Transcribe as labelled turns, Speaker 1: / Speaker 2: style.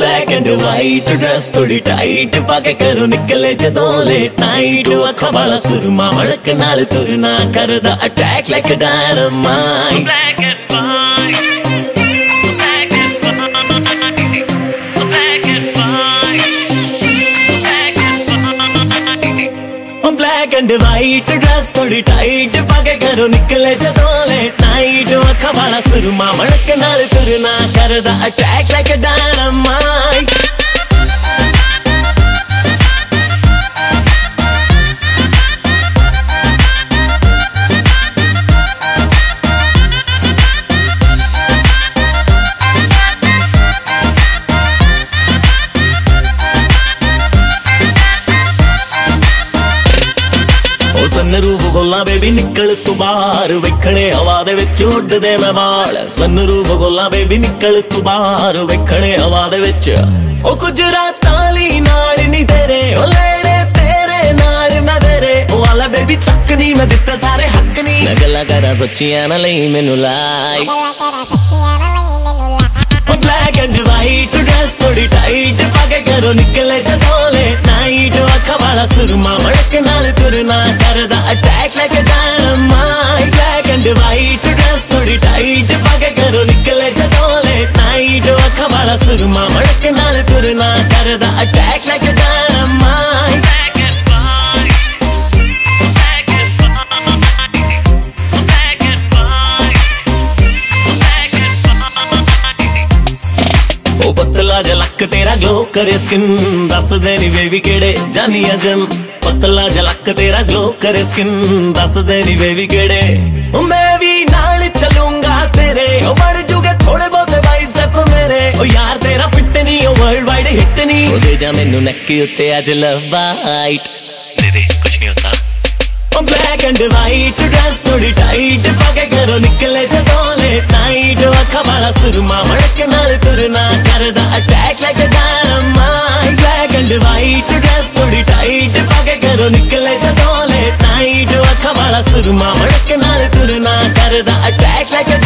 Speaker 1: black and white dress थोड़ी tight पाके करो निकले जदों लेट नाइट अखा वाला सुरमा मड़क नाल तुरना करदा attack like dynamite
Speaker 2: black and white black and white
Speaker 1: dress थोड़ी टाइट पाके घरों निकले जदों लेट नाइट अखा वाला सुरमा मड़क नाल तुरना करदा attack like dynamite sunroof ਖੋਲਾਂ baby ਨਿਕਲ ਤੂੰ ਬਾਹਰ ਵੇਖਣੇ ਹਵਾ ਦੇ ਵਿੱਚ ਉੱਡਦੇ ਮੈਂ ਵਾਲ ਸਨਰੂਫ ਖੋਲਾਂ ਬੇਬੀ ਨਿਕਲ ਤੂੰ ਬਾਹਰ ਵੇਖਣੇ ਹਵਾ ਦੇ ਵਿੱਚ ਉਹ ਕੁਝ ਰਾਤਾਂ ਲਈ ਨਾਲ ਨਹੀਂ ਤੇਰੇ ਉਹ ਲੈਣੇ ਤੇਰੇ ਨਾਲ ਮੈਂ ਤੇਰੇ ਉਹ ਵਾਲਾ ਬੇਬੀ ਚੱਕ ਨਹੀਂ ਮੈਂ ਦਿੱਤਾ ਸਾਰੇ ਹੱਕ ਨਹੀਂ ਮੈਂ ਗੱਲਾਂ ਕਰਾਂ ਸੱਚੀਆਂ ਨਾ ਲਈ ਮੈਨੂੰ ਲਾਈ ਉਹ ਬਲੈਕ ਐਂਡ ਵਾਈਟ ਡਰੈਸ ਥੋੜੀ ਟਾਈਟ ਪਾ ਕੇ ਕਰੋ ਨਿਕਲੇ ਜਦੋਂ ਲੇਟ ਨਾਈਟ ਅੱਖਾਂ நான் கருத attack like a dynamite black and white dress நொடி டைட் பக கரு
Speaker 2: நிக்கல ஜடோலே நைட் அக்கவால சுருமா மழக்கு நாள் துரு நான் கருத அட்டாக் லைக்
Speaker 1: அ ਪਤਲਾ ਜਿਹਾ ਲੱਕ ਤੇਰਾ ਗਲੋ ਕਰੇ ਸਕਿਨ ਦੱਸ ਦੇ ਨੀ ਬੇਬੀ ਕਿਹੜੇ ਜਾਨੀ ਆ ਜਿਮ ਪਤਲਾ ਜਿਹਾ ਲੱਕ ਤੇਰਾ ਗਲੋ ਕਰੇ ਸਕਿਨ ਦੱਸ ਦੇ ਨੀ ਬੇਬੀ ਕਿਹੜੇ ਉਹ ਮੈਂ ਵੀ ਨਾਲ ਚੱਲੂੰਗਾ ਤੇਰੇ ਉਹ ਬਣ ਜੂਗੇ ਥੋੜੇ ਬਹੁਤੇ ਬਾਈਸੈਪ ਮੇਰੇ ਉਹ ਯਾਰ ਤੇਰਾ ਫਿੱਟ ਨਹੀਂ ਉਹ ਵਰਲਡ ਵਾਈਡ ਹਿੱਟ ਨਹੀਂ ਉਹ ਦੇ ਜਾ ਮੈਨੂੰ ਨੱਕੀ ਉੱਤੇ ਅੱਜ ਲਵ ਬਾਈਟ
Speaker 2: दीदी कुछ नहीं होता
Speaker 1: ਉਹ ਬਲੈਕ ਐਂਡ ਵਾਈਟ ਡਰੈਸ ਥੋੜੀ ਟਾਈਟ ਪਾ ਕੇ ਘਰੋਂ ਨਿਕਲੇ ਜਦੋਂ ਲੇਟ ਨਾਈਟ ਅੱਖਾਂ ਵਾਲਾ ਸੁਰਮਾ ਮੜਕ ਨਾਲ மாறுதா attack like dynamite black and white dress थोड़ी टाइट पाके करो निकले तो डोले टाइट अखबाला सुरमा मड़क नाल तुरना करदा अटैक लाइक अ